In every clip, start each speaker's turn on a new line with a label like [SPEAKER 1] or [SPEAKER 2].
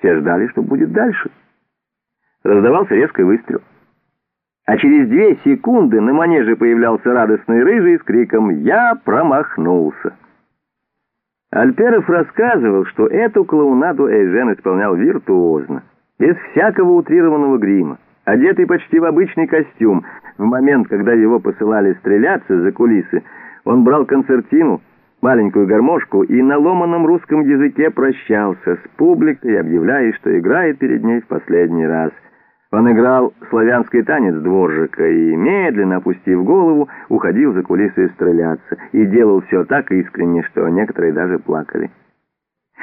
[SPEAKER 1] Все ждали, что будет дальше. Раздавался резкий выстрел. А через две секунды на манеже появлялся радостный рыжий с криком «Я промахнулся!». Альперов рассказывал, что эту клоунаду Эйжен исполнял виртуозно, без всякого утрированного грима, одетый почти в обычный костюм. В момент, когда его посылали стреляться за кулисы, он брал концертину, маленькую гармошку и на ломаном русском языке прощался с публикой, объявляя, что играет перед ней в последний раз – он играл славянский танец дворжика и, медленно опустив голову, уходил за кулисы стреляться, и делал все так искренне, что некоторые даже плакали.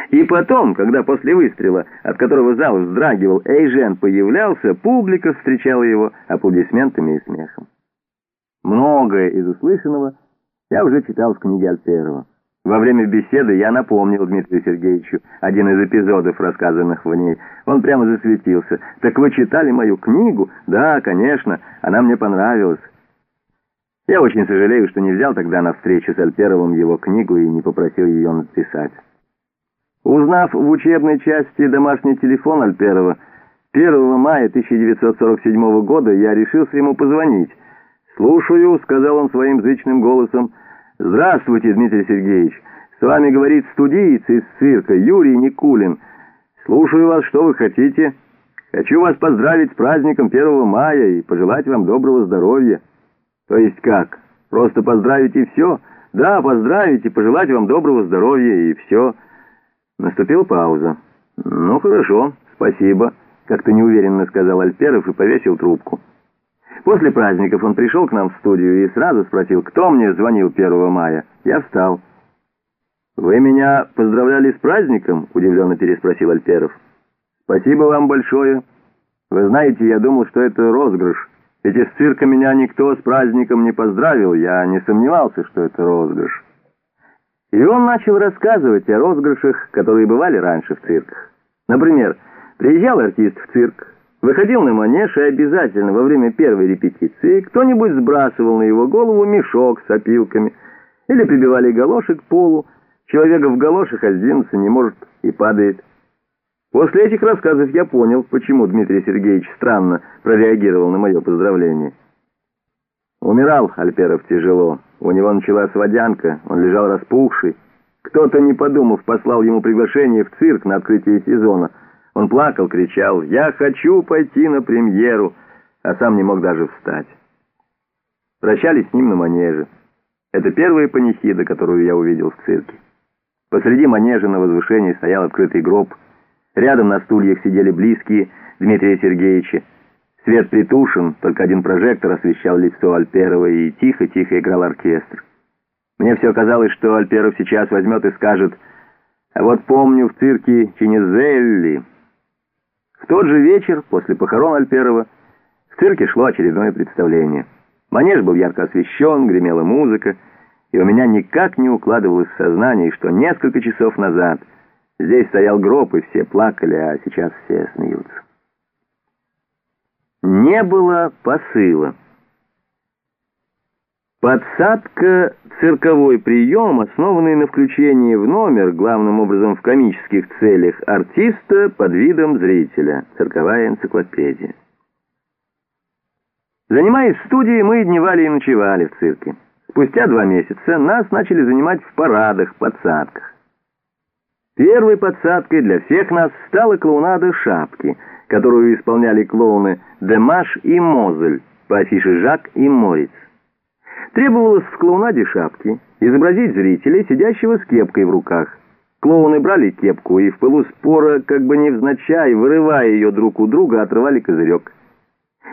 [SPEAKER 1] И потом, когда после выстрела, от которого зал вздрагивал, Эйжен появлялся, публика встречала его аплодисментами и смехом. Многое из услышанного я уже читал в книге Альперова. Во время беседы я напомнил Дмитрию Сергеевичу один из эпизодов, рассказанных в ней. Он прямо засветился. «Так вы читали мою книгу?» «Да, конечно, она мне понравилась». Я очень сожалею, что не взял тогда на встречу с Альперовым его книгу и не попросил ее написать. Узнав в учебной части домашний телефон Альперова, 1 мая 1947 года я решился ему позвонить. «Слушаю», — сказал он своим зычным голосом, — «Здравствуйте, Дмитрий Сергеевич. С вами говорит студиец из цирка Юрий Никулин. Слушаю вас, что вы хотите. Хочу вас поздравить с праздником 1 мая и пожелать вам доброго здоровья». «То есть как? Просто поздравить и все?» «Да, поздравить и пожелать вам доброго здоровья и все». Наступила пауза. «Ну, хорошо, спасибо», — как-то неуверенно сказал Альперов и повесил трубку. После праздников он пришел к нам в студию и сразу спросил, кто мне звонил 1 мая. Я встал. «Вы меня поздравляли с праздником?» — удивленно переспросил Альперов. «Спасибо вам большое. Вы знаете, я думал, что это розыгрыш. Ведь из цирка меня никто с праздником не поздравил. Я не сомневался, что это розыгрыш». И он начал рассказывать о розыгрышах, которые бывали раньше в цирках. Например, приезжал артист в цирк, Выходил на манеж, и обязательно во время первой репетиции кто-нибудь сбрасывал на его голову мешок с опилками или прибивали галоши к полу. Человек в галошах сдвинуться не может и падает. После этих рассказов я понял, почему Дмитрий Сергеевич странно прореагировал на мое поздравление. Умирал Альперов тяжело. У него началась водянка, он лежал распухший. Кто-то, не подумав, послал ему приглашение в цирк на открытие сезона — он плакал, кричал «Я хочу пойти на премьеру», а сам не мог даже встать. Прощались с ним на манеже. Это первая панихида, которую я увидел в цирке. Посреди манежа на возвышении стоял открытый гроб. Рядом на стульях сидели близкие Дмитрия Сергеевича. Свет притушен, только один прожектор освещал лицо Альперова, и тихо-тихо играл оркестр. Мне все казалось, что Альперов сейчас возьмет и скажет «А вот помню в цирке Чинезелли». В тот же вечер, после похорон Альперова, в цирке шло очередное представление. Манеж был ярко освещен, гремела музыка, и у меня никак не укладывалось в сознание, что несколько часов назад здесь стоял гроб, и все плакали, а сейчас все смеются. Не было посыла. Подсадка — цирковой прием, основанный на включении в номер, главным образом в комических целях, артиста под видом зрителя. Цирковая энциклопедия. Занимаясь в студии, мы дневали и ночевали в цирке. Спустя два месяца нас начали занимать в парадах, подсадках. Первой подсадкой для всех нас стала клоунада «Шапки», которую исполняли клоуны Демаш и Мозель по афише Жак и Мориц. Требовалось в клоунаде шапки изобразить зрителя, сидящего с кепкой в руках. Клоуны брали кепку и в пылу спора, как бы невзначай, вырывая ее друг у друга, отрывали козырек.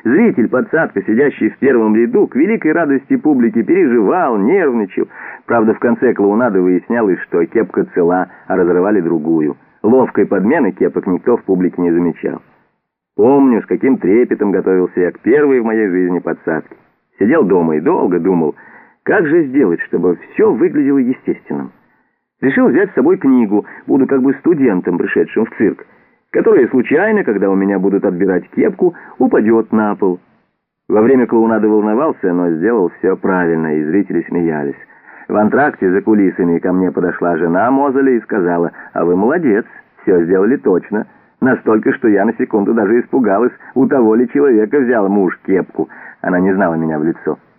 [SPEAKER 1] Зритель, подсадка, сидящий в первом ряду, к великой радости публики переживал, нервничал. Правда, в конце клоунады выяснялось, что кепка цела, а разрывали другую. Ловкой подмены кепок никто в публике не замечал. Помню, с каким трепетом готовился я к первой в моей жизни подсадке. Сидел дома и долго думал, как же сделать, чтобы все выглядело естественным. Решил взять с собой книгу, буду как бы студентом, пришедшим в цирк, которая случайно, когда у меня будут отбирать кепку, упадет на пол. Во время клоунады волновался, но сделал все правильно, и зрители смеялись. В антракте за кулисами ко мне подошла жена Мозеля и сказала, «А вы молодец, все сделали точно». Настолько, что я на секунду даже испугалась, у того ли человека взял муж кепку. Она не знала меня в лицо.